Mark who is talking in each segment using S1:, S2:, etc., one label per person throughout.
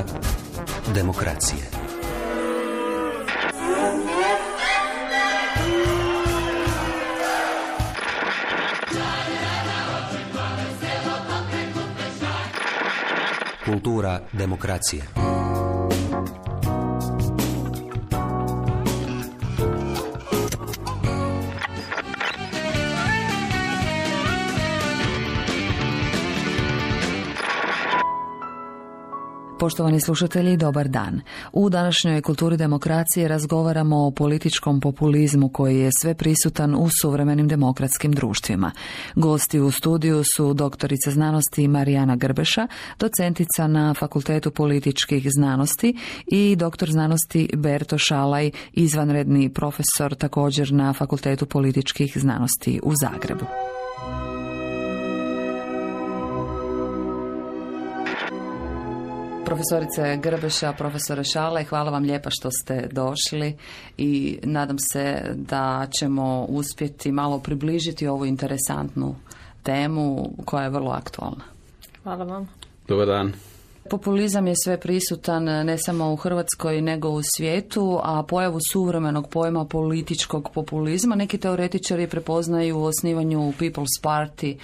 S1: Kultura demokracije. Kultura demokracije.
S2: Poštovani slušatelji, dobar dan. U današnjoj kulturi demokracije razgovaramo o političkom populizmu koji je sve prisutan u suvremenim demokratskim društvima. Gosti u studiju su doktorica znanosti Marijana Grbeša, docentica na Fakultetu političkih znanosti i doktor znanosti Berto Šalaj, izvanredni profesor također na Fakultetu političkih znanosti u Zagrebu. Profesorice Grbeša, profesore Šale, hvala vam lijepa što ste došli i nadam se da ćemo uspjeti malo približiti ovu interesantnu temu koja je vrlo aktualna.
S3: Hvala vam.
S4: Dobar dan.
S2: Populizam je sve prisutan ne samo u Hrvatskoj nego u svijetu, a pojavu suvremenog pojma političkog populizma neki teoretičari prepoznaju u osnivanju People's Party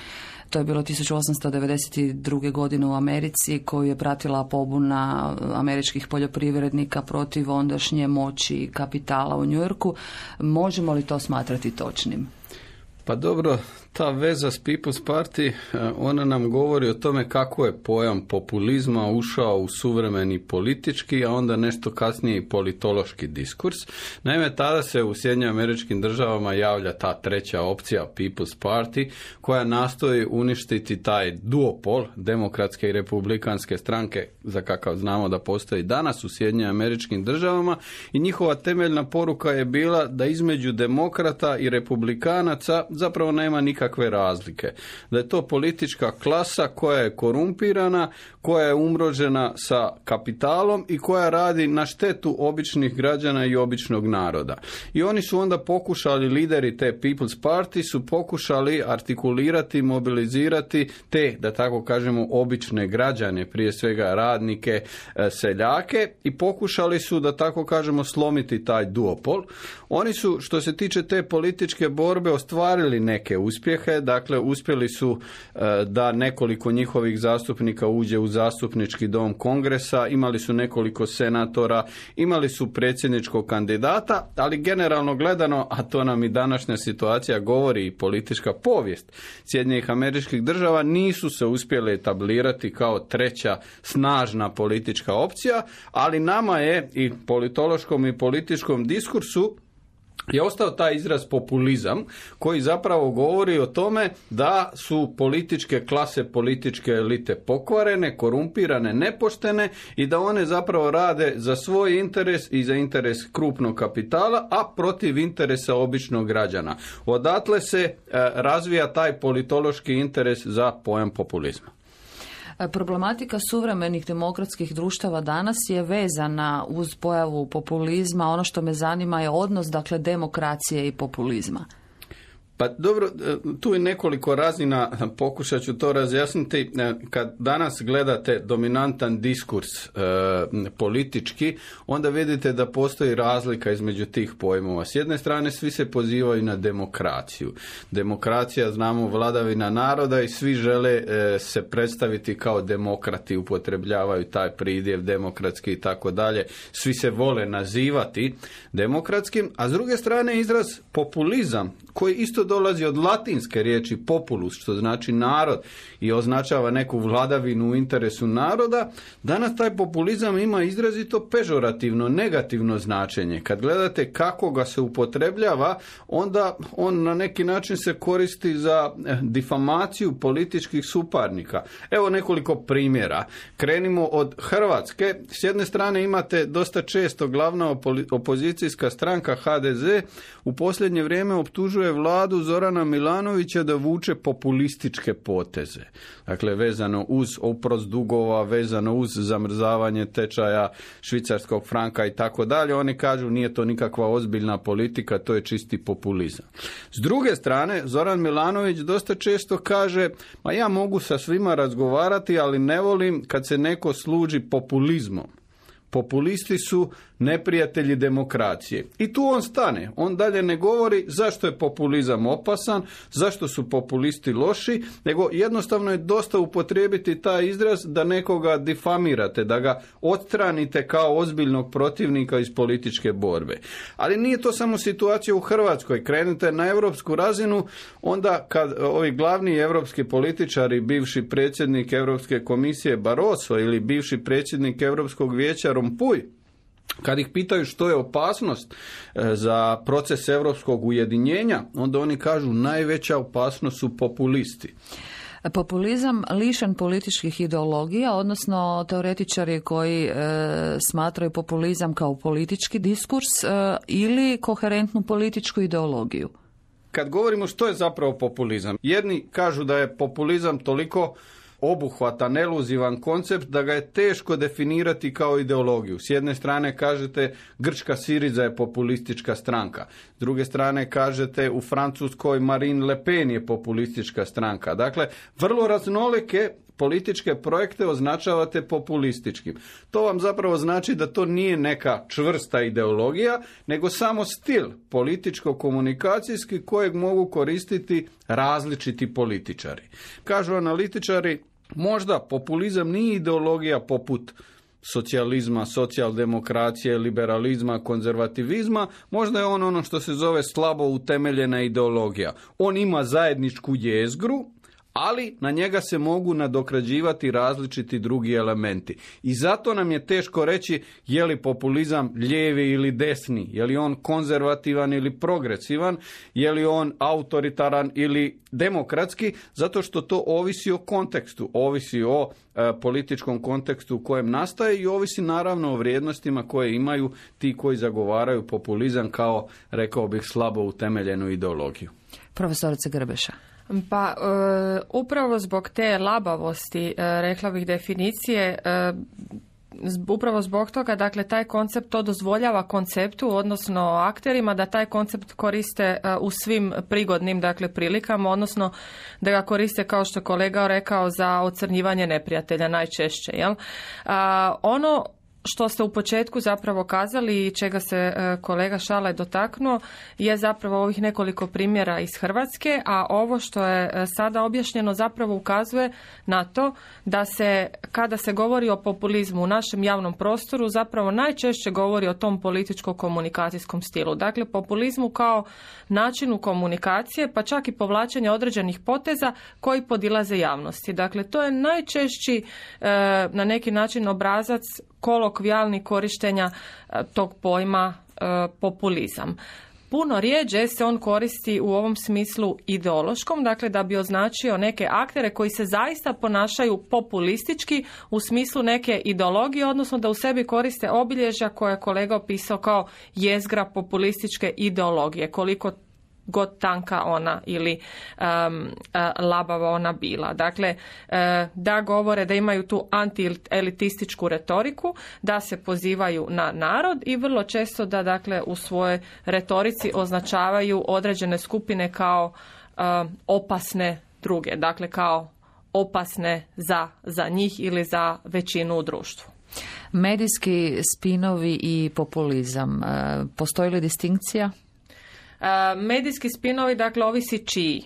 S2: to je bilo 1892. godine u Americi koju je pratila pobuna američkih poljoprivrednika protiv ondašnje moći kapitala u Njujorku. Možemo li to smatrati točnim?
S4: Pa dobro, ta veza s People's Party, e, ona nam govori o tome kako je pojam populizma ušao u suvremeni politički, a onda nešto kasnije i politološki diskurs. Naime, tada se u Sjednjim američkim državama javlja ta treća opcija People's Party, koja nastoji uništiti taj duopol demokratske i republikanske stranke, za kakav znamo da postoji danas u Sjednjim američkim državama, i njihova temeljna poruka je bila da između demokrata i republikanaca zapravo nema nikakve nikakve razlike. Da je to politička klasa koja je korumpirana, koja je umrožena sa kapitalom i koja radi na štetu običnih građana i običnog naroda. I oni su onda pokušali, lideri te People's Party su pokušali artikulirati, mobilizirati te, da tako kažemo, obične građane, prije svega radnike, e, seljake i pokušali su, da tako kažemo, slomiti taj duopol. Oni su, što se tiče te političke borbe, ostvarili neke uspjehe, dakle, uspjeli su e, da nekoliko njihovih zastupnika uđe u zastupnički dom kongresa, imali su nekoliko senatora, imali su predsjedničkog kandidata, ali generalno gledano, a to nam i današnja situacija govori i politička povijest Sjedinjenih američkih država, nisu se uspjeli etablirati kao treća snažna politička opcija, ali nama je i politološkom i političkom diskursu je ostao taj izraz populizam koji zapravo govori o tome da su političke klase, političke elite pokvarene, korumpirane, nepoštene i da one zapravo rade za svoj interes i za interes krupnog kapitala, a protiv interesa običnog građana. Odatle se e, razvija taj politološki interes za pojam populizma.
S2: Problematika suvremenih demokratskih društava danas je vezana uz pojavu populizma. Ono što me zanima je odnos dakle demokracije i populizma.
S4: Pa dobro, e, tu je nekoliko razina, pokušat ću to razjasniti. E, kad danas gledate dominantan diskurs e, politički, onda vidite da postoji razlika između tih pojmova. S jedne strane svi se pozivaju na demokraciju. Demokracija, znamo, vladavina naroda i svi žele se predstaviti kao demokrati, upotrebljavaju taj pridjev demokratski i tako dalje. Svi se vole nazivati demokratskim, a s druge strane izraz populizam koji isto dolazi od latinske riječi populus, što znači narod i označava neku vladavinu u interesu naroda, danas taj populizam ima izrazito pežorativno, negativno značenje. Kad gledate kako ga se upotrebljava, onda on na neki način se koristi za eh, difamaciju političkih suparnika. Evo nekoliko primjera. Krenimo od Hrvatske. S jedne strane imate dosta često glavna opozicijska stranka HDZ u posljednje vrijeme optužuje vladu nadu Zorana Milanovića da vuče populističke poteze. Dakle, vezano uz oprost dugova, vezano uz zamrzavanje tečaja švicarskog franka i tako dalje. Oni kažu nije to nikakva ozbiljna politika, to je čisti populizam. S druge strane, Zoran Milanović dosta često kaže, ma ja mogu sa svima razgovarati, ali ne volim kad se neko služi populizmom. Populisti su neprijatelji demokracije. I tu on stane. On dalje ne govori zašto je populizam opasan, zašto su populisti loši, nego jednostavno je dosta upotrijebiti taj izraz da nekoga difamirate, da ga odstranite kao ozbiljnog protivnika iz političke borbe. Ali nije to samo situacija u Hrvatskoj. Krenete na europsku razinu, onda kad ovi glavni europski političari, bivši predsjednik Europske komisije Barroso ili bivši predsjednik Europskog vijeća Rompuy, kad ih pitaju što je opasnost e, za proces europskog ujedinjenja, onda oni kažu najveća opasnost su populisti.
S2: Populizam lišan političkih ideologija, odnosno teoretičari koji e, smatraju populizam kao politički diskurs e, ili koherentnu političku ideologiju.
S4: Kad govorimo što je zapravo populizam, jedni kažu da je populizam toliko obuhvatan, eluzivan koncept da ga je teško definirati kao ideologiju. S jedne strane kažete Grčka Siriza je populistička stranka. S druge strane kažete u Francuskoj Marine Le Pen je populistička stranka. Dakle, vrlo raznolike političke projekte označavate populističkim. To vam zapravo znači da to nije neka čvrsta ideologija, nego samo stil političko-komunikacijski kojeg mogu koristiti različiti političari. Kažu analitičari, možda populizam nije ideologija poput socijalizma, socijaldemokracije, liberalizma, konzervativizma, možda je on ono što se zove slabo utemeljena ideologija. On ima zajedničku jezgru, ali na njega se mogu nadokrađivati različiti drugi elementi. I zato nam je teško reći je li populizam lijevi ili desni, je li on konzervativan ili progresivan, je li on autoritaran ili demokratski, zato što to ovisi o kontekstu, ovisi o e, političkom kontekstu u kojem nastaje i ovisi naravno o vrijednostima koje imaju ti koji zagovaraju populizam kao, rekao bih, slabo utemeljenu ideologiju.
S2: Profesorice Grbeša.
S3: Pa e, upravo zbog te labavosti, e, rekla bih definicije, e, upravo zbog toga, dakle, taj koncept to dozvoljava konceptu, odnosno akterima, da taj koncept koriste u svim prigodnim, dakle, prilikama, odnosno da ga koriste, kao što je kolega rekao, za ocrnjivanje neprijatelja najčešće, jel? ono što ste u početku zapravo kazali i čega se e, kolega Šalaj dotaknuo je zapravo ovih nekoliko primjera iz Hrvatske, a ovo što je e, sada objašnjeno zapravo ukazuje na to da se kada se govori o populizmu u našem javnom prostoru zapravo najčešće govori o tom političko-komunikacijskom stilu. Dakle, populizmu kao načinu komunikacije, pa čak i povlačenja određenih poteza koji podilaze javnosti. Dakle, to je najčešći e, na neki način obrazac kolokvijalni korištenja e, tog pojma e, populizam. Puno rijeđe se on koristi u ovom smislu ideološkom, dakle da bi označio neke aktere koji se zaista ponašaju populistički u smislu neke ideologije, odnosno da u sebi koriste obilježja koje je kolega opisao kao jezgra populističke ideologije. Koliko god tanka ona ili um, labava ona bila. Dakle, e, da govore da imaju tu antielitističku retoriku, da se pozivaju na narod i vrlo često da dakle u svojoj retorici označavaju određene skupine kao opasne druge, dakle kao opasne za, za njih ili za većinu u društvu.
S2: Medijski spinovi i populizam, e, postoji li distinkcija?
S3: E, medijski spinovi, dakle, ovisi čiji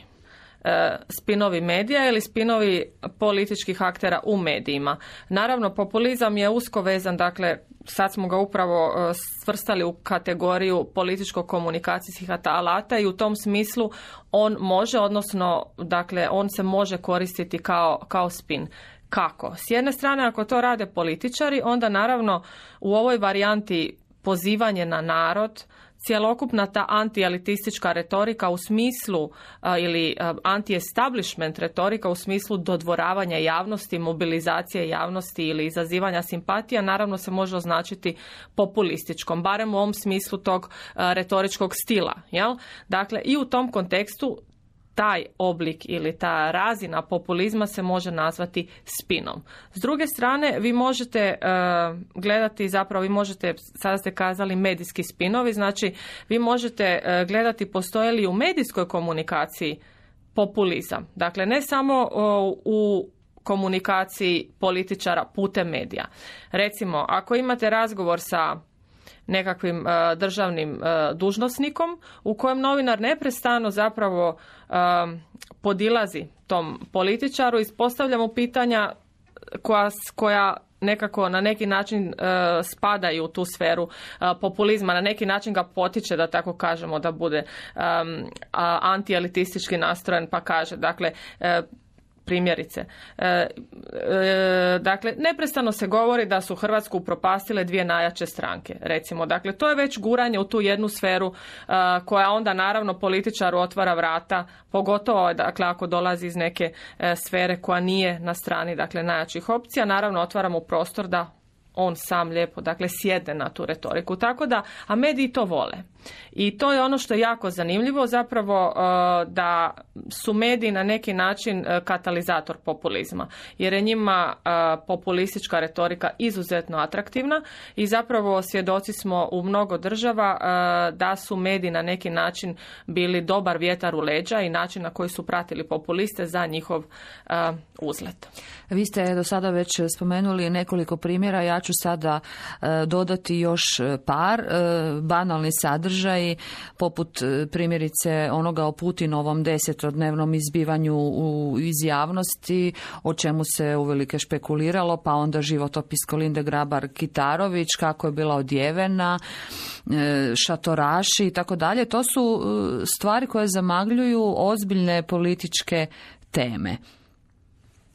S3: e, spinovi medija ili spinovi političkih aktera u medijima. Naravno, populizam je usko vezan, dakle, sad smo ga upravo e, svrstali u kategoriju političko-komunikacijskih alata i u tom smislu on može, odnosno, dakle, on se može koristiti kao, kao spin. Kako? S jedne strane, ako to rade političari, onda naravno u ovoj varijanti pozivanje na narod, cjelokupna ta antielitistička retorika u smislu ili anti-establishment retorika u smislu dodvoravanja javnosti, mobilizacije javnosti ili izazivanja simpatija naravno se može označiti populističkom, barem u ovom smislu tog retoričkog stila. Jel? Dakle, i u tom kontekstu taj oblik ili ta razina populizma se može nazvati spinom. S druge strane, vi možete e, gledati, zapravo vi možete, sada ste kazali medijski spinovi, znači vi možete e, gledati postoje li u medijskoj komunikaciji populizam. Dakle, ne samo u komunikaciji političara putem medija. Recimo, ako imate razgovor sa nekakvim e, državnim e, dužnosnikom u kojem novinar neprestano zapravo e, podilazi tom političaru i postavlja mu pitanja koja, koja nekako na neki način spadaju u tu sferu populizma, na neki način ga potiče da tako kažemo da bude antielitistički nastrojen pa kaže dakle primjerice. E, e, dakle, neprestano se govori da su Hrvatsku upropastile dvije najjače stranke, recimo. Dakle, to je već guranje u tu jednu sferu e, koja onda naravno političaru otvara vrata, pogotovo dakle, ako dolazi iz neke sfere koja nije na strani dakle, najjačih opcija, naravno otvaramo prostor da on sam lijepo, dakle, sjede na tu retoriku. Tako da, a mediji to vole. I to je ono što je jako zanimljivo zapravo uh, da su mediji na neki način uh, katalizator populizma. Jer je njima uh, populistička retorika izuzetno atraktivna i zapravo svjedoci smo u mnogo država da su mediji na neki način bili dobar vjetar u leđa i način na koji su pratili populiste za njihov uzlet.
S2: Vi ste do sada već spomenuli nekoliko primjera, ja ću sada dodati još par banalni sadržaj sadržaji, poput e, primjerice onoga o Putinovom desetodnevnom izbivanju u, iz javnosti, o čemu se uvelike špekuliralo, pa onda životopis Kolinde Grabar-Kitarović, kako je bila odjevena, e, šatoraši i tako dalje. To su e, stvari koje zamagljuju ozbiljne političke teme.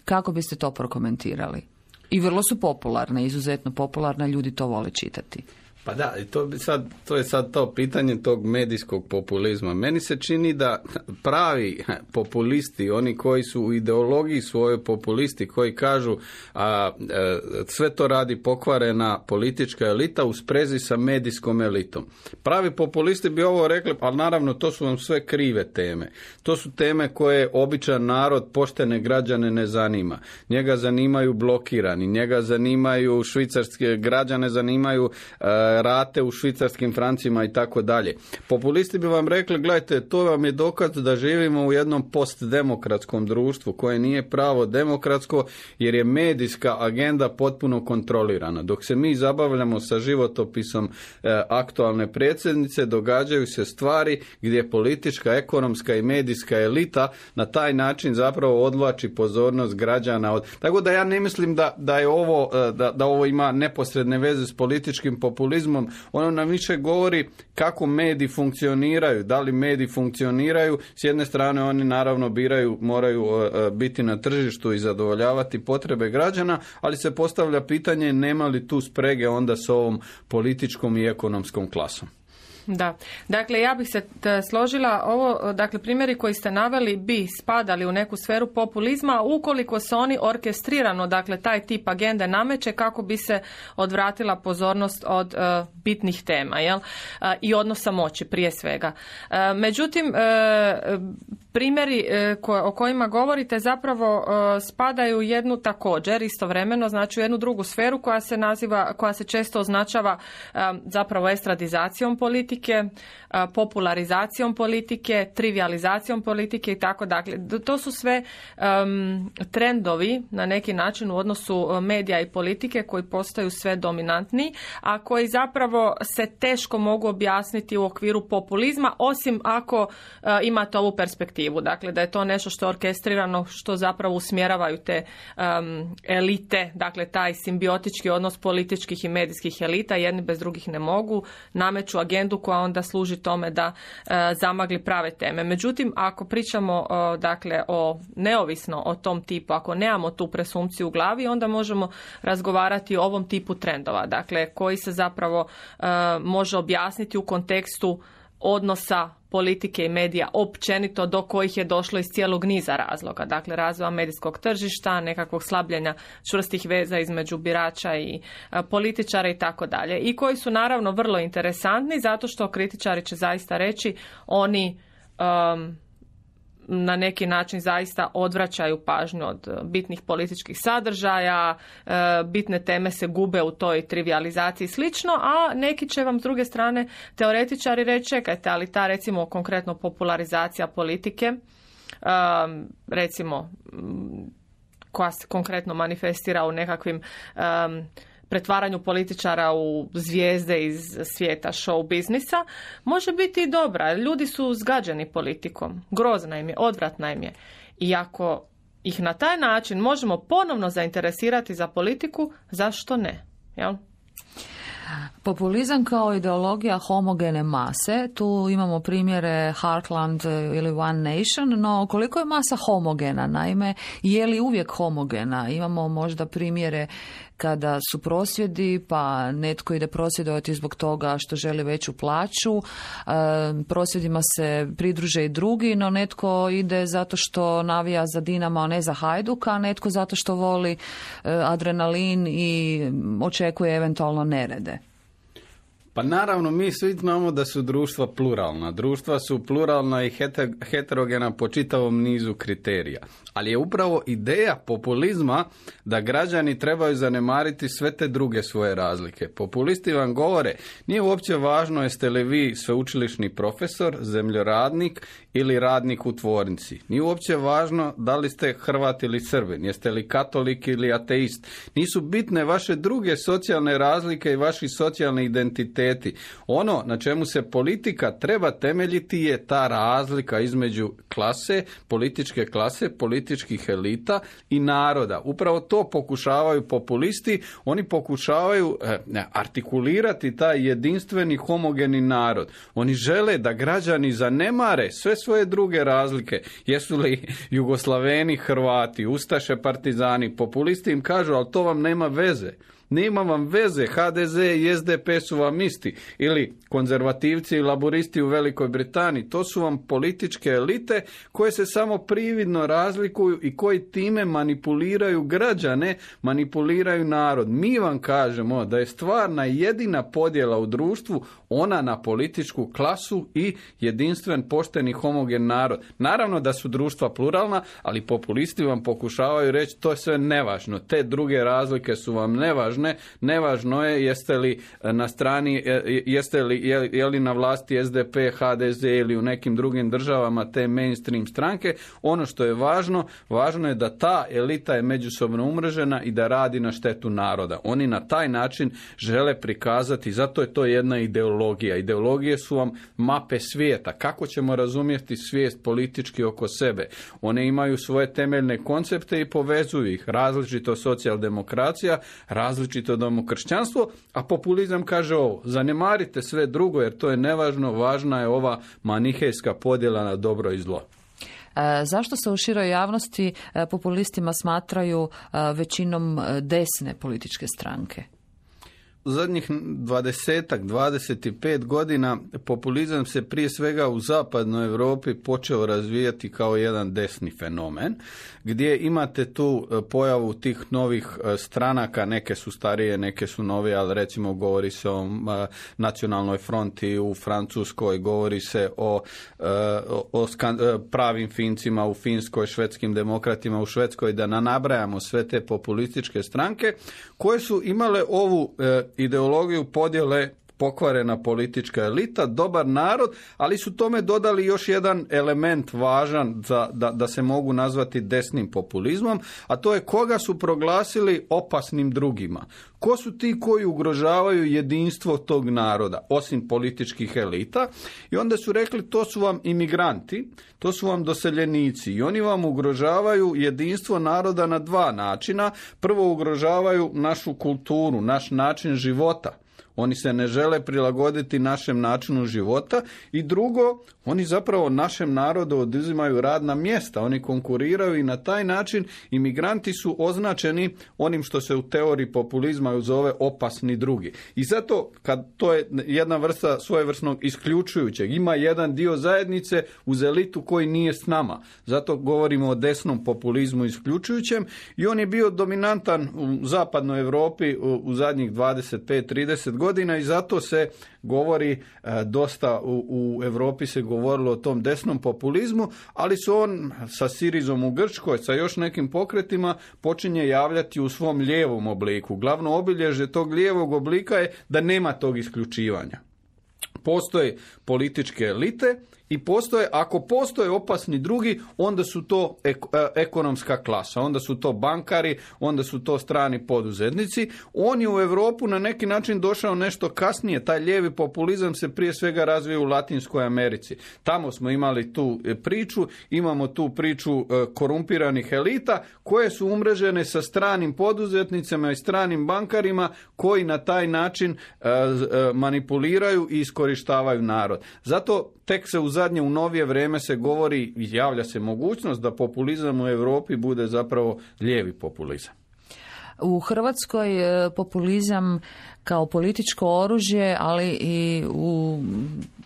S2: Kako biste to prokomentirali? I vrlo su popularne, izuzetno popularne, ljudi to vole čitati.
S4: Pa da, to, bi sad, to je sad to pitanje tog medijskog populizma. Meni se čini da pravi populisti, oni koji su u ideologiji svoje populisti, koji kažu a, e, sve to radi pokvarena politička elita u sprezi sa medijskom elitom. Pravi populisti bi ovo rekli, ali naravno to su vam sve krive teme. To su teme koje običan narod, poštene građane ne zanima. Njega zanimaju blokirani, njega zanimaju švicarske građane, zanimaju e, rate u švicarskim francima i tako dalje. Populisti bi vam rekli, gledajte, to vam je dokaz da živimo u jednom postdemokratskom društvu koje nije pravo demokratsko jer je medijska agenda potpuno kontrolirana. Dok se mi zabavljamo sa životopisom e, aktualne predsjednice, događaju se stvari gdje politička, ekonomska i medijska elita na taj način zapravo odvlači pozornost građana od... Tako da ja ne mislim da, da je ovo, e, da, da ovo ima neposredne veze s političkim populizmom ono nam više govori kako mediji funkcioniraju, da li mediji funkcioniraju, s jedne strane oni naravno biraju, moraju e, e, biti na tržištu i zadovoljavati potrebe građana, ali se postavlja pitanje nema li tu sprege onda s ovom političkom i ekonomskom klasom.
S3: Da, dakle ja bih se složila ovo, dakle primjeri koji ste naveli bi spadali u neku sferu populizma ukoliko se oni orkestrirano, dakle taj tip agende nameće kako bi se odvratila pozornost od uh, bitnih tema, jel? Uh, I odnosa moći prije svega. Uh, međutim, primjeri o kojima govorite zapravo spadaju jednu također istovremeno, znači u jednu drugu sferu koja se naziva, koja se često označava zapravo estradizacijom politike politike, popularizacijom politike, trivializacijom politike i tako dakle. To su sve trendovi na neki način u odnosu medija i politike koji postaju sve dominantni, a koji zapravo se teško mogu objasniti u okviru populizma, osim ako imate ovu perspektivu dakle da je to nešto što je orkestrirano, što zapravo usmjeravaju te elite, dakle taj simbiotički odnos političkih i medijskih elita, jedni bez drugih ne mogu, nameću agendu koja onda služi tome da e, zamagli prave teme. Međutim, ako pričamo dakle o neovisno o tom tipu, ako nemamo tu presumpciju u glavi, onda možemo razgovarati o ovom tipu trendova, dakle koji se zapravo e, može objasniti u kontekstu odnosa politike i medija općenito do kojih je došlo iz cijelog niza razloga. Dakle, razvoja medijskog tržišta, nekakvog slabljenja čvrstih veza između birača i e, političara i tako dalje. I koji su naravno vrlo interesantni zato što kritičari će zaista reći oni na neki način zaista odvraćaju pažnju od e, bitnih političkih sadržaja, e, bitne teme se gube u toj trivializaciji slično, a neki će vam s druge strane teoretičari reći čekajte, ali ta recimo konkretno popularizacija politike, e, recimo koja se konkretno manifestira u nekakvim pretvaranju političara u zvijezde iz svijeta show biznisa može biti i dobra. Ljudi su zgađeni politikom. Grozna im je, odvratna im je. I ako ih na taj način možemo ponovno zainteresirati za politiku, zašto ne? Jel?
S2: Populizam kao ideologija homogene mase, tu imamo primjere Heartland ili One Nation, no koliko je masa homogena? Naime, je li uvijek homogena? Imamo možda primjere kada su prosvjedi, pa netko ide prosvjedovati zbog toga što želi veću plaću, e, prosvjedima se pridruže i drugi, no netko ide zato što navija za Dinama, a ne za Hajduka, a netko zato što voli e, adrenalin i očekuje eventualno nerede.
S4: Pa naravno, mi svi znamo da su društva pluralna. Društva su pluralna i heterogena po čitavom nizu kriterija. Ali je upravo ideja populizma da građani trebaju zanemariti sve te druge svoje razlike. Populisti vam govore, nije uopće važno jeste li vi sveučilišni profesor, zemljoradnik ili radnik u tvornici. Nije uopće važno da li ste Hrvat ili Srbin, jeste li katolik ili ateist. Nisu bitne vaše druge socijalne razlike i vaši socijalni identiteti. Ono na čemu se politika treba temeljiti je ta razlika između klase, političke klase, političkih elita i naroda. Upravo to pokušavaju populisti, oni pokušavaju eh, artikulirati taj jedinstveni homogeni narod. Oni žele da građani zanemare sve svoje druge razlike. Jesu li Jugoslaveni, Hrvati, Ustaše, Partizani, populisti im kažu, ali to vam nema veze. Nema vam veze, HDZ i SDP su vam isti. Ili konzervativci i laboristi u Velikoj Britaniji. To su vam političke elite koje se samo prividno razlikuju i koji time manipuliraju građane, manipuliraju narod. Mi vam kažemo da je stvarna jedina podjela u društvu ona na političku klasu i jedinstven, pošteni, homogen narod. Naravno da su društva pluralna, ali populisti vam pokušavaju reći to je sve nevažno. Te druge razlike su vam nevažne. Nevažno je jeste li na strani, e, jeste li je, li na vlasti SDP, HDZ ili u nekim drugim državama te mainstream stranke. Ono što je važno, važno je da ta elita je međusobno umrežena i da radi na štetu naroda. Oni na taj način žele prikazati, zato je to jedna ideologija. Ideologije su vam mape svijeta. Kako ćemo razumjeti svijest politički oko sebe? One imaju svoje temeljne koncepte i povezuju ih. Različito socijaldemokracija, različito domokršćanstvo, a populizam kaže ovo, zanemarite sve drugo jer to je nevažno, važna je ova manihejska podjela na dobro i zlo.
S2: E, zašto se u široj javnosti e, populistima smatraju e, većinom desne političke stranke?
S4: Zadnjih 20 25 godina populizam se prije svega u zapadnoj Europi počeo razvijati kao jedan desni fenomen, gdje imate tu e, pojavu tih novih e, stranaka, neke su starije, neke su novije, ali recimo govori se o e, nacionalnoj fronti u Francuskoj, govori se o, o pravim Fincima u Finskoj, švedskim demokratima u Švedskoj, da nabrajamo sve te populističke stranke koje su imale ovu ideologiju podjele pokvarena politička elita, dobar narod, ali su tome dodali još jedan element važan za, da, da se mogu nazvati desnim populizmom, a to je koga su proglasili opasnim drugima. Ko su ti koji ugrožavaju jedinstvo tog naroda, osim političkih elita? I onda su rekli to su vam imigranti, to su vam doseljenici i oni vam ugrožavaju jedinstvo naroda na dva načina. Prvo ugrožavaju našu kulturu, naš način života. Oni se ne žele prilagoditi našem načinu života i drugo, oni zapravo našem narodu oduzimaju radna mjesta, oni konkuriraju i na taj način imigranti su označeni onim što se u teoriji populizma zove opasni drugi. I zato kad to je jedna vrsta svojevrsnog isključujućeg, ima jedan dio zajednice uz elitu koji nije s nama. Zato govorimo o desnom populizmu isključujućem i on je bio dominantan u zapadnoj Europi u zadnjih 25-30 godina i zato se govori e, dosta u, u Europi se govorilo o tom desnom populizmu, ali su on sa Sirizom u Grčkoj, sa još nekim pokretima počinje javljati u svom lijevom obliku. Glavno obilježje tog lijevog oblika je da nema tog isključivanja. Postoje političke elite i postoje, ako postoje opasni drugi, onda su to e, ekonomska klasa, onda su to bankari, onda su to strani poduzetnici. On je u Europu na neki način došao nešto kasnije, taj lijevi populizam se prije svega razvio u Latinskoj Americi. Tamo smo imali tu e, priču, imamo tu priču e, korumpiranih elita koje su umrežene sa stranim poduzetnicama i stranim bankarima koji na taj način manipuliraju i iskorištavaju narod. Zato tek se u zadnje, u novije vrijeme se govori javlja se mogućnost da populizam u Europi bude zapravo lijevi populizam.
S2: U Hrvatskoj e, populizam kao političko oružje, ali i u,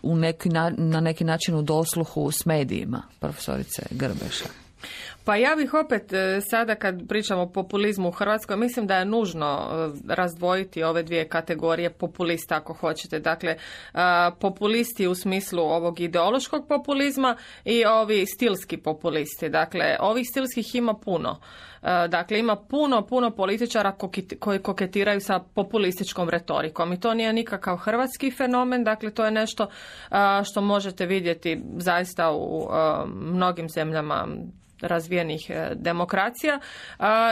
S2: u neki, na, na neki način u dosluhu s medijima, profesorice Grbeša.
S3: Pa ja bih opet e, sada kad pričamo o populizmu u Hrvatskoj, mislim da je nužno e, razdvojiti ove dvije kategorije populista ako hoćete. Dakle, e, populisti u smislu ovog ideološkog populizma i ovi stilski populisti. Dakle, ovih stilskih ima puno. Dakle, ima puno, puno političara koji koketiraju sa populističkom retorikom i to nije nikakav hrvatski fenomen, dakle to je nešto što možete vidjeti zaista u mnogim zemljama razvijenih e, demokracija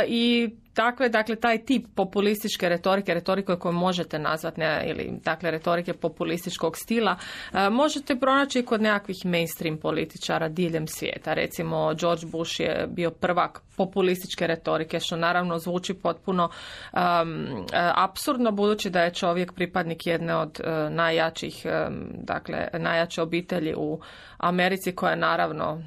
S3: i takve, dakle, taj tip populističke retorike, retorike koju možete nazvati, ne, ili dakle, retorike populističkog stila, e, možete pronaći kod nekakvih mainstream političara diljem svijeta. Recimo, George Bush je bio prvak populističke retorike, što naravno zvuči potpuno um, apsurdno, budući da je čovjek pripadnik jedne od najjačih, dakle, najjače obitelji u Americi, koja je naravno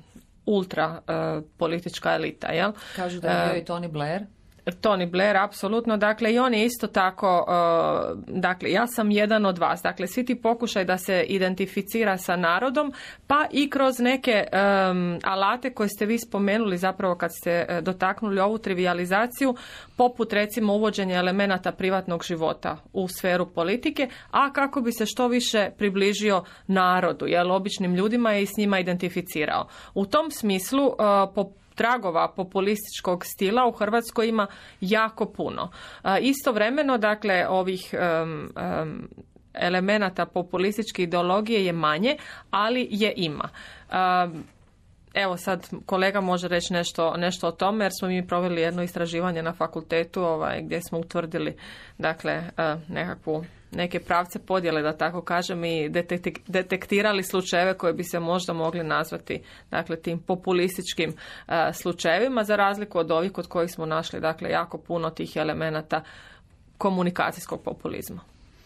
S3: ultra uh, politička elita. Jel?
S2: Kažu da je bio i Tony Blair.
S3: Tony Blair, apsolutno. Dakle, i on je isto tako, uh, dakle, ja sam jedan od vas. Dakle, svi ti pokušaj da se identificira sa narodom, pa i kroz neke um, alate koje ste vi spomenuli zapravo kad ste uh, dotaknuli ovu trivializaciju, poput recimo uvođenja elemenata privatnog života u sferu politike, a kako bi se što više približio narodu, jel, običnim ljudima i s njima identificirao. U tom smislu, uh, po tragova populističkog stila u Hrvatskoj ima jako puno. Istovremeno, dakle, ovih um, elemenata populističke ideologije je manje, ali je ima. Evo sad kolega može reći nešto, nešto o tome jer smo mi proveli jedno istraživanje na fakultetu ovaj, gdje smo utvrdili dakle, nekakvu neke pravce podjele, da tako kažem, i detektirali slučajeve koje bi se možda mogli nazvati dakle, tim populističkim e, slučajevima, za razliku od ovih kod kojih smo našli dakle, jako puno tih elemenata komunikacijskog populizma.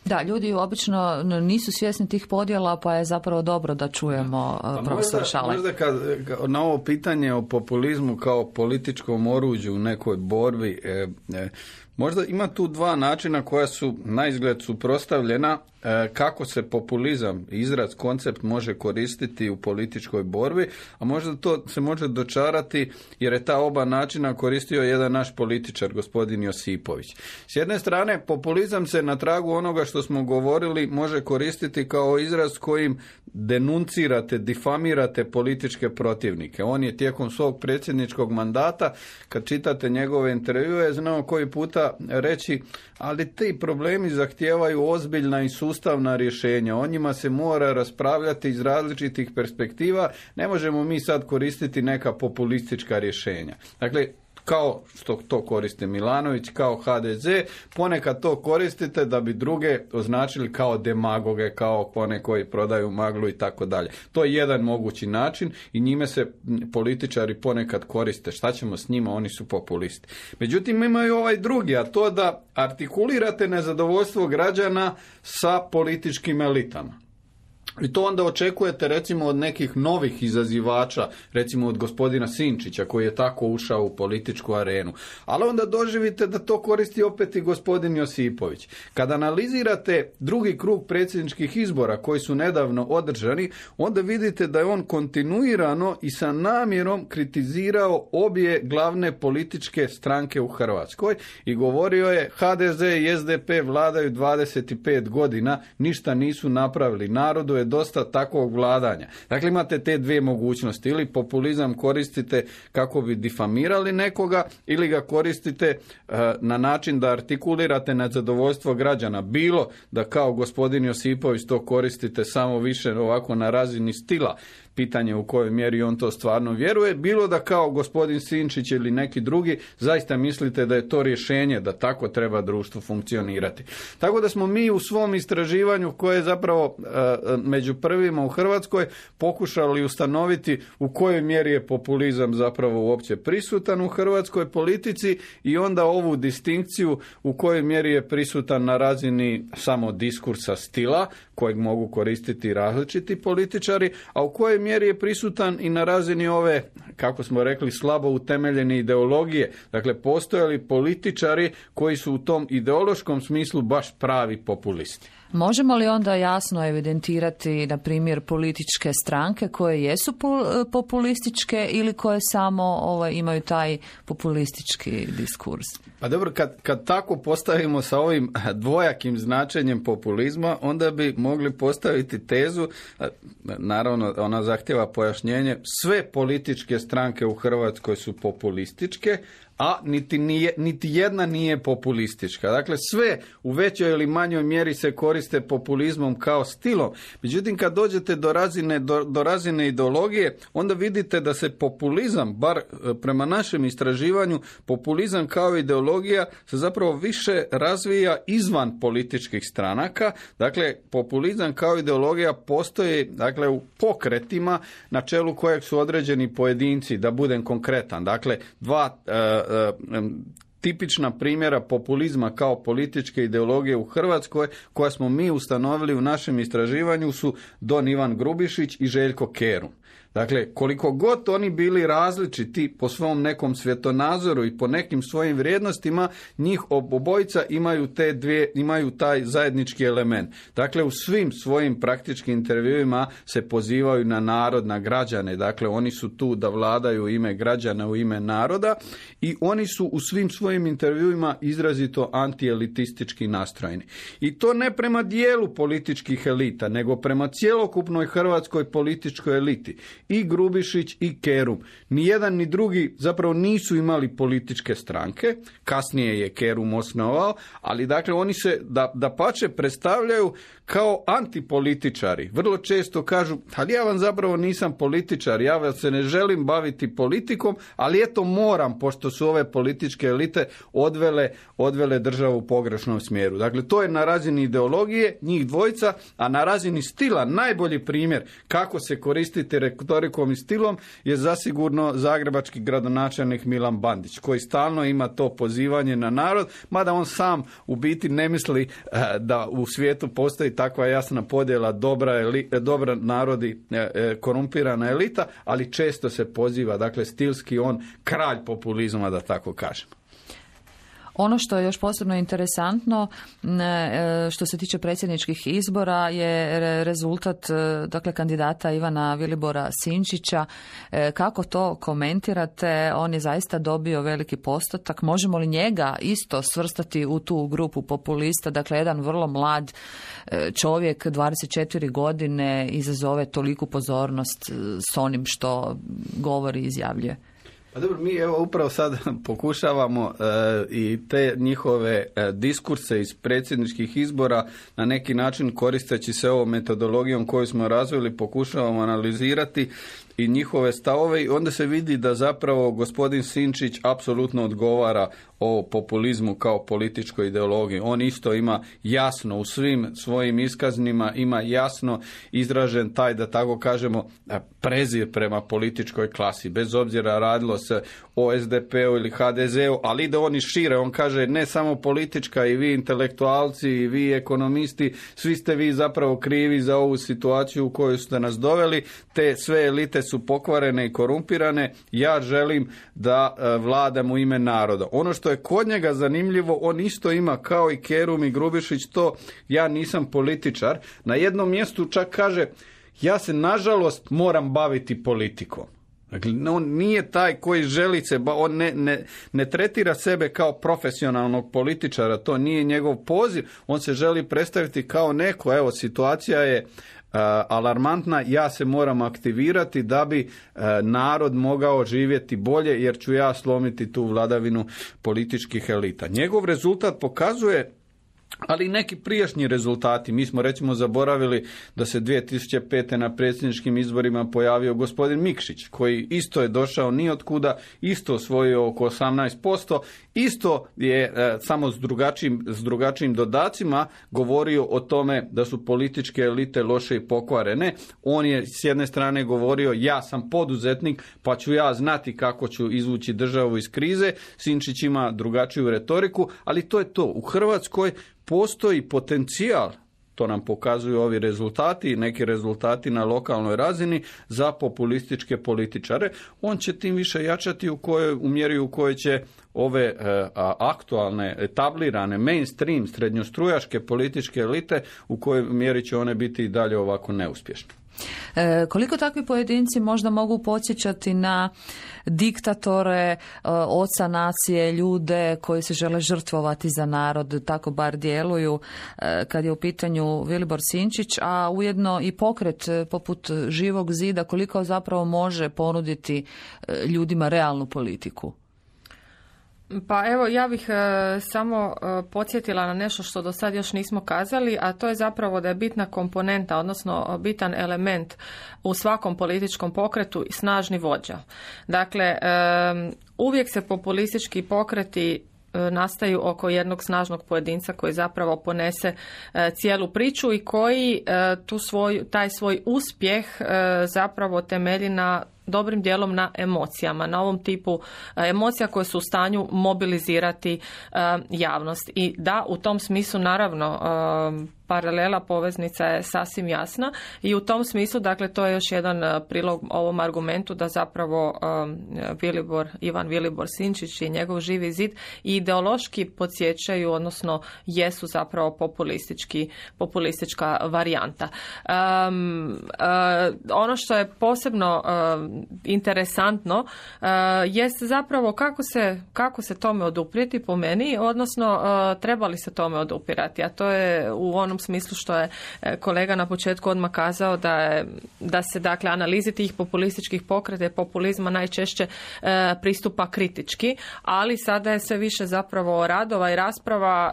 S2: Da, ljudi obično nisu svjesni tih podjela, pa je zapravo dobro da čujemo e, pa profesor Šalek.
S4: Možda kad, na ovo pitanje o populizmu kao političkom oruđu u nekoj borbi, e, Možda ima tu dva načina koja su na izgled suprostavljena e, kako se populizam, izraz, koncept može koristiti u političkoj borbi, a možda to se može dočarati jer je ta oba načina koristio jedan naš političar, gospodin Josipović. S jedne strane, populizam se na tragu onoga što smo govorili može koristiti kao izraz kojim denuncirate, difamirate političke protivnike. On je tijekom svog predsjedničkog mandata, kad čitate njegove intervjue, znao koji puta reći, ali ti problemi zahtijevaju ozbiljna i sustavna rješenja. O njima se mora raspravljati iz različitih perspektiva. Ne možemo mi sad koristiti neka populistička rješenja. Dakle, kao što to koriste Milanović, kao HDZ, ponekad to koristite da bi druge označili kao demagoge, kao one koji prodaju maglu i tako dalje. To je jedan mogući način i njime se političari ponekad koriste. Šta ćemo s njima? Oni su populisti. Međutim, imaju ovaj drugi, a to da artikulirate nezadovoljstvo građana sa političkim elitama. I to onda očekujete recimo od nekih novih izazivača, recimo od gospodina Sinčića koji je tako ušao u političku arenu. Ali onda doživite da to koristi opet i gospodin Josipović. Kada analizirate drugi krug predsjedničkih izbora koji su nedavno održani, onda vidite da je on kontinuirano i sa namjerom kritizirao obje glavne političke stranke u Hrvatskoj i govorio je HDZ i SDP vladaju 25 godina, ništa nisu napravili. Narodu dosta takvog vladanja. Dakle, imate te dvije mogućnosti. Ili populizam koristite kako bi difamirali nekoga, ili ga koristite e, na način da artikulirate na zadovoljstvo građana. Bilo da kao gospodin Josipović to koristite samo više ovako na razini stila, pitanje u kojoj mjeri on to stvarno vjeruje, bilo da kao gospodin Sinčić ili neki drugi zaista mislite da je to rješenje, da tako treba društvo funkcionirati. Tako da smo mi u svom istraživanju koje je zapravo e, među prvima u Hrvatskoj pokušali ustanoviti u kojoj mjeri je populizam zapravo uopće prisutan u hrvatskoj politici i onda ovu distinkciju u kojoj mjeri je prisutan na razini samo diskursa stila kojeg mogu koristiti različiti političari, a u kojoj mjeri je prisutan i na razini ove, kako smo rekli, slabo utemeljene ideologije. Dakle, postoje li političari koji su u tom ideološkom smislu baš pravi populisti?
S2: Možemo li onda jasno evidentirati, na primjer, političke stranke koje jesu populističke ili koje samo ovaj, imaju taj populistički diskurs?
S4: Pa dobro, kad, kad tako postavimo sa ovim dvojakim značenjem populizma, onda bi mogli postaviti tezu, naravno ona zahtjeva pojašnjenje, sve političke stranke u Hrvatskoj su populističke, a niti, nije, niti jedna nije populistička. Dakle, sve u većoj ili manjoj mjeri se koriste populizmom kao stilom. Međutim, kad dođete do razine, do, do razine ideologije, onda vidite da se populizam, bar e, prema našem istraživanju, populizam kao ideologija se zapravo više razvija izvan političkih stranaka. Dakle, populizam kao ideologija postoji dakle, u pokretima na čelu kojeg su određeni pojedinci, da budem konkretan. Dakle, dva e, E, tipična primjera populizma kao političke ideologije u Hrvatskoj koja smo mi ustanovili u našem istraživanju su Don Ivan Grubišić i Željko Kerum. Dakle, koliko god oni bili različiti po svom nekom svjetonazoru i po nekim svojim vrijednostima, njih obojica imaju te dvije, imaju taj zajednički element. Dakle, u svim svojim praktičkim intervjuima se pozivaju na narod, na građane. Dakle, oni su tu da vladaju ime građana, u ime naroda i oni su u svim svojim intervjuima izrazito antielitistički nastrojeni. I to ne prema dijelu političkih elita, nego prema cjelokupnoj hrvatskoj političkoj eliti i Grubišić i Kerum. Ni jedan ni drugi zapravo nisu imali političke stranke, kasnije je Kerum osnovao, ali dakle oni se da, da pače predstavljaju kao antipolitičari. Vrlo često kažu, ali ja vam zapravo nisam političar, ja vam se ne želim baviti politikom, ali eto moram, pošto su ove političke elite odvele, odvele državu u pogrešnom smjeru. Dakle, to je na razini ideologije, njih dvojca, a na razini stila najbolji primjer kako se koristiti retorikom i stilom je zasigurno zagrebački gradonačelnik Milan Bandić, koji stalno ima to pozivanje na narod, mada on sam u biti ne misli eh, da u svijetu postoji takva jasna podjela dobra, eli, dobra narodi, e, e, korumpirana elita, ali često se poziva, dakle stilski on kralj populizma, da tako kažem.
S2: Ono što je još posebno interesantno e, što se tiče predsjedničkih izbora je rezultat dakle kandidata Ivana Vilibora Sinčića. Kako to komentirate? On je zaista dobio veliki postotak. Možemo li njega isto svrstati u tu grupu populista? Dakle, jedan vrlo mlad E, čovjek 24 godine izazove toliku pozornost e, s onim što govori i izjavljuje?
S4: Pa dobro, mi evo upravo sad pokušavamo e, i te njihove e, diskurse iz predsjedničkih izbora na neki način koristeći se ovom metodologijom koju smo razvili pokušavamo analizirati i njihove stavove i onda se vidi da zapravo gospodin Sinčić apsolutno odgovara o populizmu kao političkoj ideologiji. On isto ima jasno u svim svojim iskaznima ima jasno izražen taj da tako kažemo prezir prema političkoj klasi bez obzira radilo se o SDP-u ili HDZ-u, ali ide oni šire. On kaže ne samo politička i vi intelektualci i vi ekonomisti, svi ste vi zapravo krivi za ovu situaciju u koju ste nas doveli. Te sve elite su pokvarene i korumpirane. Ja želim da e, vladam u ime naroda. Ono što je kod njega zanimljivo, on isto ima kao i Kerum i Grubišić to, ja nisam političar. Na jednom mjestu čak kaže, ja se nažalost moram baviti politikom. Dakle, on nije taj koji želi se, on ne, ne, ne tretira sebe kao profesionalnog političara, to nije njegov poziv, on se želi predstaviti kao neko, evo situacija je alarmantna, ja se moram aktivirati da bi narod mogao živjeti bolje jer ću ja slomiti tu vladavinu političkih elita. Njegov rezultat pokazuje ali i neki prijašnji rezultati. Mi smo recimo zaboravili da se 2005. na predsjedničkim izborima pojavio gospodin Mikšić, koji isto je došao ni od isto osvojio oko 18%, isto je e, samo s drugačijim, s drugačijim dodacima govorio o tome da su političke elite loše i pokvarene. On je s jedne strane govorio ja sam poduzetnik pa ću ja znati kako ću izvući državu iz krize. Sinčić ima drugačiju retoriku, ali to je to. U Hrvatskoj postoji potencijal to nam pokazuju ovi rezultati, neki rezultati na lokalnoj razini za populističke političare. On će tim više jačati u, kojoj, u mjeri u kojoj će ove e, aktualne, etablirane, mainstream, srednjostrujaške političke elite, u kojoj mjeri će one biti i dalje ovako neuspješne.
S2: E, koliko takvi pojedinci možda mogu podsjećati na diktatore, e, oca nacije, ljude koji se žele žrtvovati za narod, tako bar djeluju e, kad je u pitanju Vilibor Sinčić, a ujedno i pokret poput živog zida koliko zapravo može ponuditi ljudima realnu politiku?
S3: Pa evo, ja bih e, samo e, podsjetila na nešto što do sad još nismo kazali, a to je zapravo da je bitna komponenta, odnosno bitan element u svakom političkom pokretu snažni vođa. Dakle, e, uvijek se populistički pokreti nastaju oko jednog snažnog pojedinca koji zapravo ponese cijelu priču i koji tu svoj, taj svoj uspjeh zapravo temelji na dobrim dijelom na emocijama, na ovom tipu e, emocija koje su u stanju mobilizirati e, javnost. I da, u tom smislu naravno e, paralela poveznica je sasvim jasna i u tom smislu dakle to je još jedan prilog ovom argumentu da zapravo Vilibor, Ivan Vilibor Sinčić i njegov živi zid ideološki podsjećaju odnosno jesu zapravo populistički populistička varijanta. ono što je posebno interesantno uh, jest zapravo kako se, kako se tome oduprijeti po meni, odnosno uh, treba li se tome odupirati, a to je u onom smislu što je e, kolega na početku odmah kazao da, je, da se dakle analizi tih populističkih pokreta i populizma najčešće e, pristupa kritički, ali sada je sve više zapravo radova i rasprava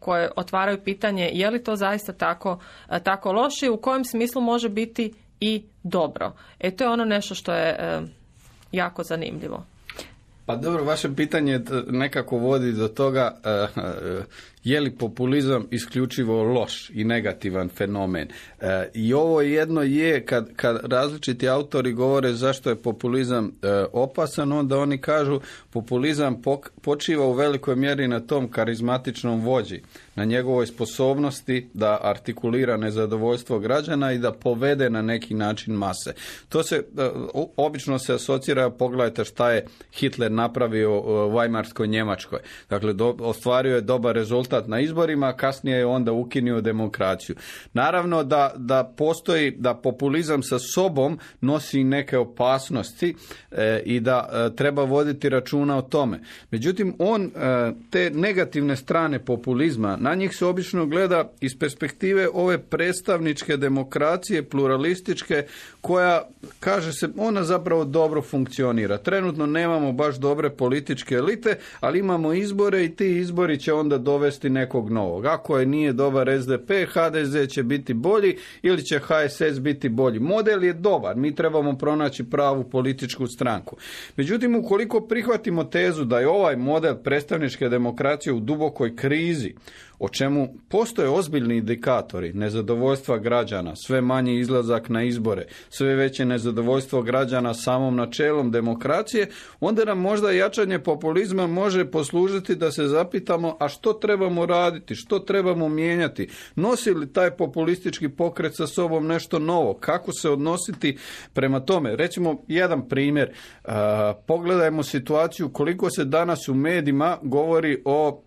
S3: koje otvaraju pitanje je li to zaista tako, tako loše i u kojem smislu može biti i dobro. E to je ono nešto što je e, jako zanimljivo.
S4: Pa dobro, vaše pitanje nekako vodi do toga e, e, je li populizam isključivo loš i negativan fenomen. I ovo jedno je kad, kad različiti autori govore zašto je populizam opasan, onda oni kažu populizam počiva u velikoj mjeri na tom karizmatičnom vođi na njegovoj sposobnosti da artikulira nezadovoljstvo građana i da povede na neki način mase. To se e, obično se asocira, pogledajte šta je Hitler napravio u Weimarskoj Njemačkoj. Dakle, do, ostvario je dobar rezultat rezultat na izborima, kasnije je onda ukinio demokraciju. Naravno da, da postoji, da populizam sa sobom nosi neke opasnosti e, i da e, treba voditi računa o tome. Međutim, on e, te negativne strane populizma, na njih se obično gleda iz perspektive ove predstavničke demokracije, pluralističke, koja, kaže se, ona zapravo dobro funkcionira. Trenutno nemamo baš dobre političke elite, ali imamo izbore i ti izbori će onda dovesti nekog novog. Ako je nije dobar SDP, HDZ će biti bolji ili će HSS biti bolji. Model je dobar, mi trebamo pronaći pravu političku stranku. Međutim, ukoliko prihvatimo tezu da je ovaj model predstavničke demokracije u dubokoj krizi, o čemu postoje ozbiljni indikatori nezadovoljstva građana, sve manji izlazak na izbore, sve veće nezadovoljstvo građana samom načelom demokracije, onda nam možda jačanje populizma može poslužiti da se zapitamo a što trebamo raditi, što trebamo mijenjati, nosi li taj populistički pokret sa sobom nešto novo, kako se odnositi prema tome. Recimo jedan primjer, pogledajmo situaciju koliko se danas u medijima govori o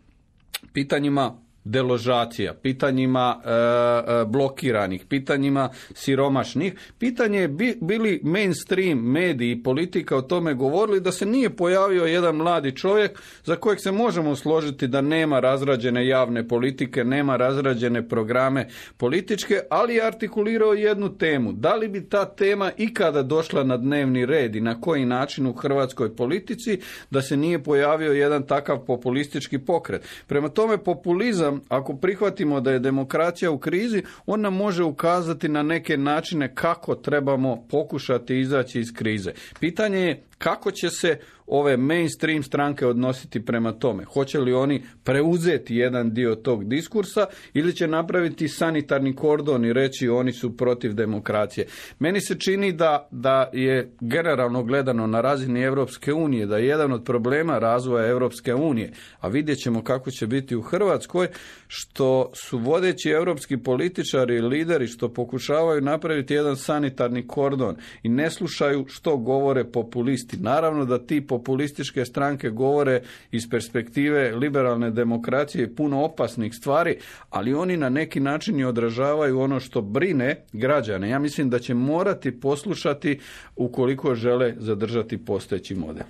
S4: pitanjima deložacija, pitanjima e, e, blokiranih, pitanjima siromašnih. Pitanje je bi, bili mainstream mediji i politika o tome govorili da se nije pojavio jedan mladi čovjek za kojeg se možemo složiti da nema razrađene javne politike, nema razrađene programe političke, ali je artikulirao jednu temu. Da li bi ta tema ikada došla na dnevni red i na koji način u hrvatskoj politici da se nije pojavio jedan takav populistički pokret. Prema tome populizam ako prihvatimo da je demokracija u krizi, on nam može ukazati na neke načine kako trebamo pokušati izaći iz krize. Pitanje je kako će se ove mainstream stranke odnositi prema tome? Hoće li oni preuzeti jedan dio tog diskursa ili će napraviti sanitarni kordon i reći oni su protiv demokracije? Meni se čini da, da je generalno gledano na razini Europske unije, da je jedan od problema razvoja Europske unije, a vidjet ćemo kako će biti u Hrvatskoj, što su vodeći europski političari i lideri što pokušavaju napraviti jedan sanitarni kordon i ne slušaju što govore populisti. Naravno da ti populističke stranke govore iz perspektive liberalne demokracije puno opasnih stvari, ali oni na neki način i odražavaju ono što brine građane. Ja mislim da će morati poslušati ukoliko žele zadržati postojeći model.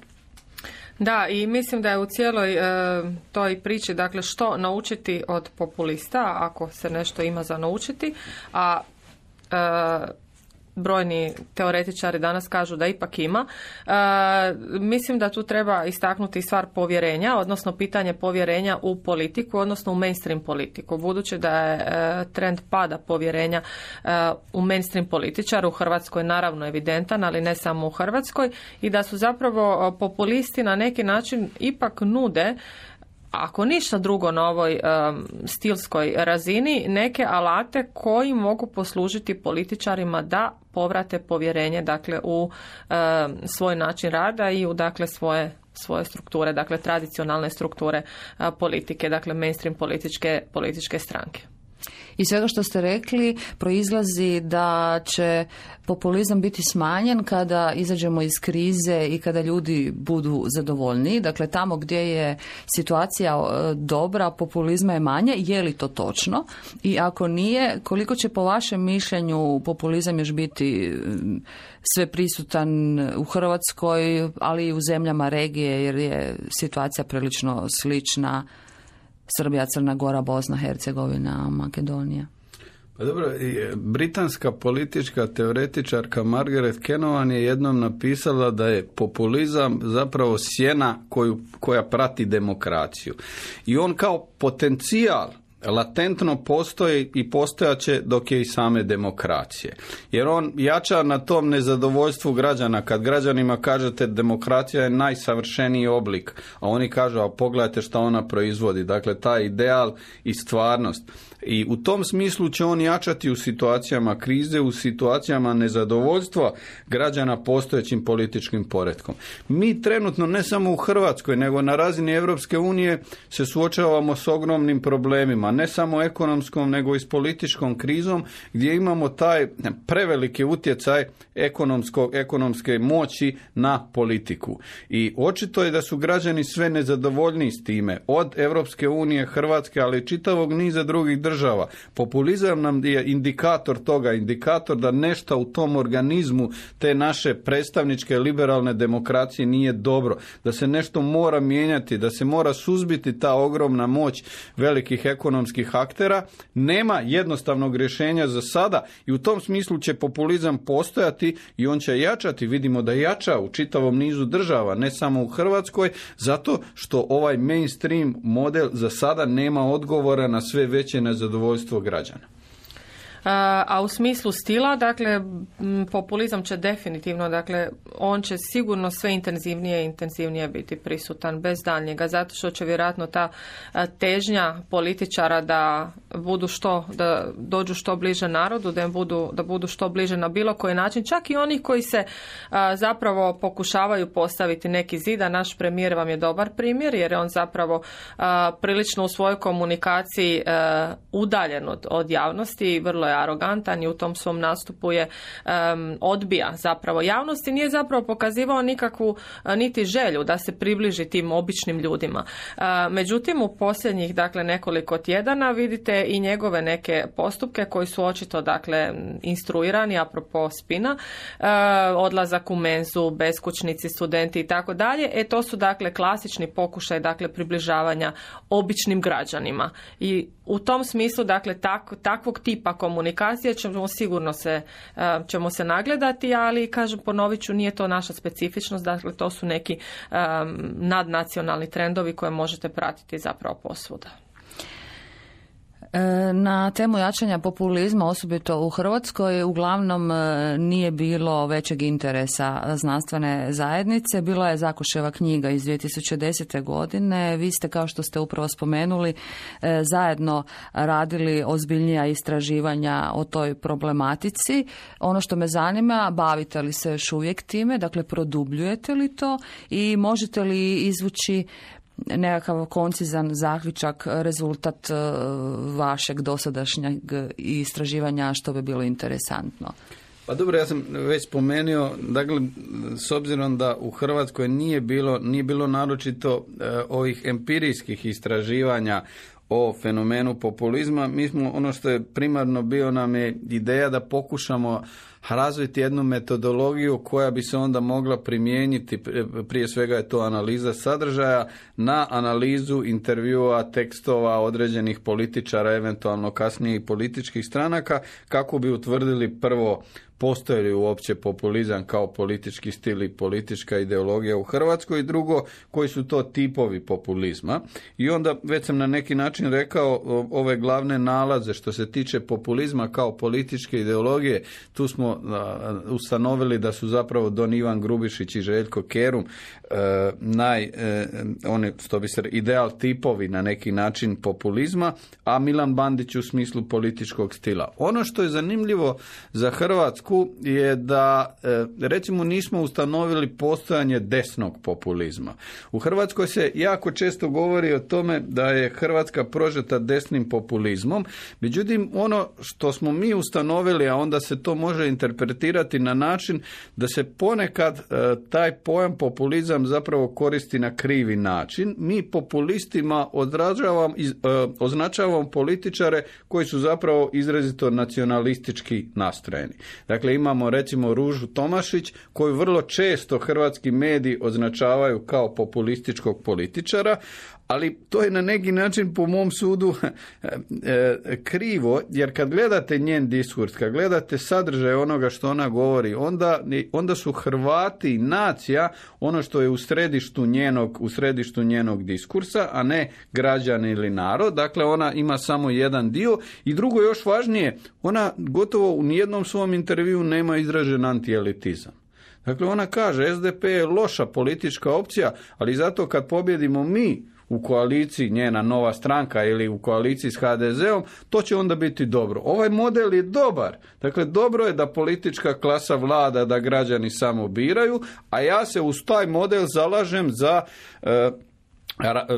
S3: Da, i mislim da je u cijeloj e, toj priči, dakle, što naučiti od populista, ako se nešto ima za naučiti, a e, brojni teoretičari danas kažu da ipak ima. E, mislim da tu treba istaknuti stvar povjerenja, odnosno pitanje povjerenja u politiku, odnosno u mainstream politiku. Budući da je e, trend pada povjerenja e, u mainstream političar u Hrvatskoj naravno evidentan, ali ne samo u Hrvatskoj i da su zapravo populisti na neki način ipak nude ako ništa drugo na ovoj stilskoj razini, neke alate koji mogu poslužiti političarima da povrate povjerenje dakle u svoj način rada i u dakle svoje svoje strukture, dakle tradicionalne strukture politike, dakle mainstream političke, političke stranke.
S2: Iz svega što ste rekli proizlazi da će populizam biti smanjen kada izađemo iz krize i kada ljudi budu zadovoljni. Dakle, tamo gdje je situacija e, dobra, populizma je manje. Je li to točno? I ako nije, koliko će po vašem mišljenju populizam još biti sve prisutan u Hrvatskoj, ali i u zemljama regije, jer je situacija prilično slična Srbija, Crna Gora, Bosna, Hercegovina, Makedonija.
S4: Pa dobro, e, britanska politička teoretičarka Margaret Kenovan je jednom napisala da je populizam zapravo sjena koju, koja prati demokraciju. I on kao potencijal latentno postoji i postojaće dok je i same demokracije. Jer on jača na tom nezadovoljstvu građana. Kad građanima kažete demokracija je najsavršeniji oblik, a oni kažu, a pogledajte šta ona proizvodi. Dakle, taj ideal i stvarnost. I u tom smislu će on jačati u situacijama krize, u situacijama nezadovoljstva građana postojećim političkim poretkom. Mi trenutno ne samo u Hrvatskoj, nego na razini Europske unije se suočavamo s ogromnim problemima ne samo ekonomskom, nego i s političkom krizom, gdje imamo taj preveliki utjecaj ekonomskog, ekonomske moći na politiku. I očito je da su građani sve nezadovoljni s time, od Europske unije, Hrvatske, ali čitavog niza drugih država. Populizam nam je indikator toga, indikator da nešto u tom organizmu te naše predstavničke liberalne demokracije nije dobro, da se nešto mora mijenjati, da se mora suzbiti ta ogromna moć velikih ekonomskih aktera, nema jednostavnog rješenja za sada i u tom smislu će populizam postojati i on će jačati, vidimo da jača u čitavom nizu država, ne samo u Hrvatskoj, zato što ovaj mainstream model za sada nema odgovora na sve veće nezadovoljstvo građana.
S3: A u smislu stila, dakle, populizam će definitivno, dakle, on će sigurno sve intenzivnije i intenzivnije biti prisutan bez daljnjega, zato što će vjerojatno ta težnja političara da budu što, da dođu što bliže narodu, da budu, da budu što bliže na bilo koji način, čak i oni koji se zapravo pokušavaju postaviti neki zid, a naš premijer vam je dobar primjer, jer je on zapravo prilično u svojoj komunikaciji udaljen od, od javnosti i vrlo je arogantan i u tom svom nastupu je odbija zapravo javnosti nije zapravo pokazivao nikakvu e, niti želju da se približi tim običnim ljudima. E, međutim u posljednjih dakle nekoliko tjedana vidite i njegove neke postupke koji su očito dakle instruirani apropo spina, e, odlazak u menzu, beskućnici, studenti i tako dalje. E to su dakle klasični pokušaj dakle približavanja običnim građanima. I u tom smislu dakle tak, takvog tipa komunikacije ćemo sigurno se, e, ćemo se nagledati, ali kažem ponovit ću, nije to naša specifičnost, dakle to su neki e, nadnacionalni trendovi koje možete pratiti zapravo posvuda.
S2: E, na temu jačanja populizma, osobito u Hrvatskoj, uglavnom e, nije bilo većeg interesa znanstvene zajednice. Bila je Zakuševa knjiga iz 2010. godine. Vi ste, kao što ste upravo spomenuli, e, zajedno radili ozbiljnija istraživanja o toj problematici. Ono što me zanima, bavite li se još uvijek time, dakle produbljujete li to i možete li izvući nekakav koncizan zaključak, rezultat e, vašeg dosadašnjeg istraživanja što bi bilo interesantno?
S4: Pa dobro, ja sam već spomenuo, dakle, s obzirom da u Hrvatskoj nije bilo, nije bilo naročito e, ovih empirijskih istraživanja o fenomenu populizma, mi smo ono što je primarno bio nam je ideja da pokušamo razviti jednu metodologiju koja bi se onda mogla primijeniti, prije svega je to analiza sadržaja, na analizu intervjua, tekstova određenih političara, eventualno kasnije i političkih stranaka, kako bi utvrdili prvo postoji li uopće populizam kao politički stil i politička ideologija u Hrvatskoj i drugo, koji su to tipovi populizma. I onda, već sam na neki način rekao, ove glavne nalaze što se tiče populizma kao političke ideologije, tu smo ustanovili da su zapravo Don Ivan Grubišić i Željko Kerum e, naj, e, oni, što bi se ideal tipovi na neki način populizma, a Milan Bandić u smislu političkog stila. Ono što je zanimljivo za Hrvatsku je da e, recimo nismo ustanovili postojanje desnog populizma. U Hrvatskoj se jako često govori o tome da je Hrvatska prožeta desnim populizmom, međutim ono što smo mi ustanovili, a onda se to može interpretirati na način da se ponekad e, taj pojam populizam zapravo koristi na krivi način. Mi populistima odražavam, e, označavamo političare koji su zapravo izrazito nacionalistički nastrojeni. Dakle, Dakle, imamo recimo Ružu Tomašić, koju vrlo često hrvatski mediji označavaju kao populističkog političara, ali to je na neki način po mom sudu e, krivo, jer kad gledate njen diskurs, kad gledate sadržaj onoga što ona govori, onda, onda su Hrvati nacija ono što je u središtu njenog, u središtu njenog diskursa, a ne građani ili narod. Dakle, ona ima samo jedan dio i drugo još važnije, ona gotovo u nijednom svom intervju nema izražen antielitizam. Dakle, ona kaže, SDP je loša politička opcija, ali zato kad pobjedimo mi, u koaliciji njena nova stranka ili u koaliciji s HDZ-om, to će onda biti dobro. Ovaj model je dobar. Dakle, dobro je da politička klasa vlada, da građani samo biraju, a ja se uz taj model zalažem za e,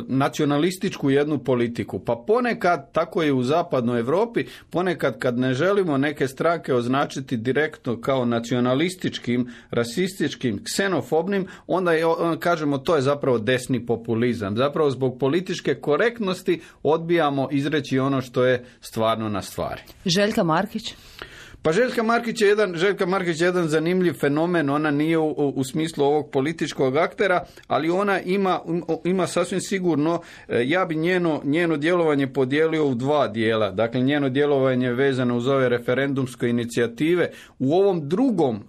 S4: nacionalističku jednu politiku. Pa ponekad, tako je u zapadnoj Europi, ponekad kad ne želimo neke stranke označiti direktno kao nacionalističkim, rasističkim, ksenofobnim, onda je, kažemo to je zapravo desni populizam. Zapravo zbog političke korektnosti odbijamo izreći ono što je stvarno na stvari.
S2: Željka Markić?
S4: Pa Željka Markić je jedan, Željka Markić je jedan zanimljiv fenomen, ona nije u, u smislu ovog političkog aktera, ali ona ima, ima sasvim sigurno, e, ja bi njeno, njeno djelovanje podijelio u dva dijela. Dakle, njeno djelovanje je vezano uz ove referendumske inicijative. U ovom drugom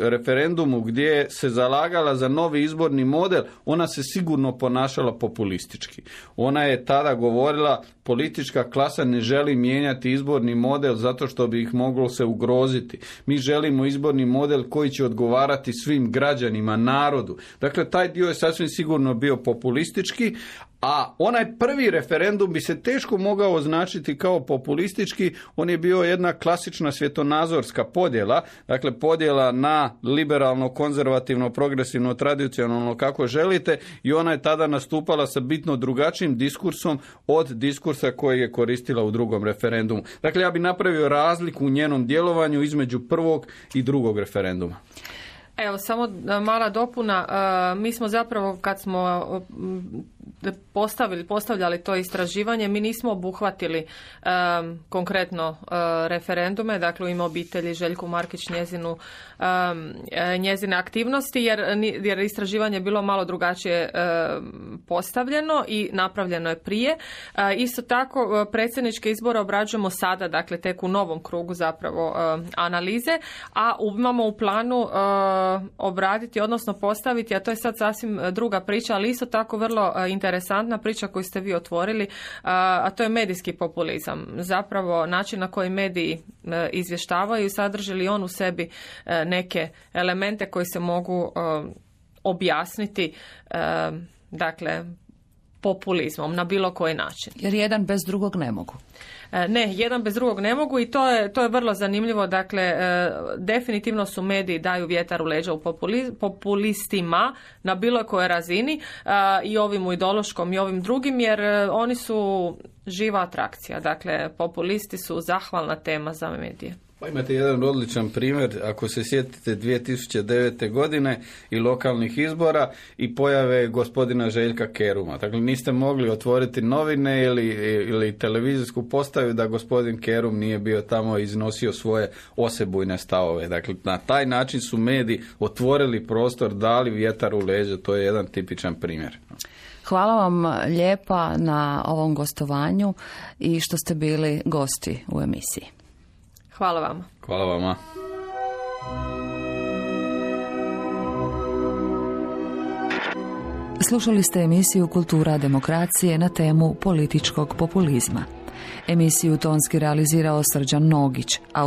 S4: referendumu gdje se zalagala za novi izborni model, ona se sigurno ponašala populistički. Ona je tada govorila politička klasa ne želi mijenjati izborni model zato što bi ih moglo se ugroziti. Mi želimo izborni model koji će odgovarati svim građanima, narodu. Dakle, taj dio je sasvim sigurno bio populistički, a onaj prvi referendum bi se teško mogao označiti kao populistički, on je bio jedna klasična svjetonazorska podjela, dakle podjela na liberalno, konzervativno, progresivno, tradicionalno kako želite i ona je tada nastupala sa bitno drugačijim diskursom od diskursa koji je koristila u drugom referendumu. Dakle, ja bi napravio razliku u njenom djelovanju između prvog i drugog referenduma.
S3: Evo, samo mala dopuna. E, mi smo zapravo, kad smo postavili, postavljali to istraživanje, mi nismo obuhvatili konkretno uh, referendume, dakle u ime obitelji Željku Markić njezinu njezine aktivnosti, jer, jer istraživanje je bilo malo drugačije postavljeno i napravljeno je prije. isto tako predsjedničke izbore obrađujemo sada, dakle tek u novom krugu zapravo analize, a imamo u planu obraditi, odnosno postaviti, a to je sad sasvim druga priča, ali isto tako vrlo interesantna priča koju ste vi otvorili, a to je medijski populizam. Zapravo način na koji mediji e, izvještavaju sadrži li on u sebi e, neke elemente koji se mogu e, objasniti dakle populizmom na bilo koji način.
S2: Jer jedan bez drugog ne mogu.
S3: E, ne, jedan bez drugog ne mogu i to je, to je vrlo zanimljivo. Dakle, e, definitivno su mediji daju vjetar u leđa u populistima na bilo kojoj razini e, i ovim u ideološkom i ovim drugim jer oni su živa atrakcija. Dakle, populisti su zahvalna tema za medije.
S4: Pa imate jedan odličan primjer, ako se sjetite 2009. godine i lokalnih izbora i pojave gospodina Željka Keruma. Dakle, niste mogli otvoriti novine ili, ili televizijsku postaju da gospodin Kerum nije bio tamo i iznosio svoje osebujne stavove. Dakle, na taj način su mediji otvorili prostor, dali vjetar u leđa, to je jedan tipičan primjer.
S2: Hvala vam lijepa na ovom gostovanju i što ste bili gosti u emisiji.
S3: Hvala vama.
S4: Hvala vama.
S2: Slušali ste emisiju Kultura demokracije na temu političkog populizma. Emisiju tonski realizirao Srđan Nogić, a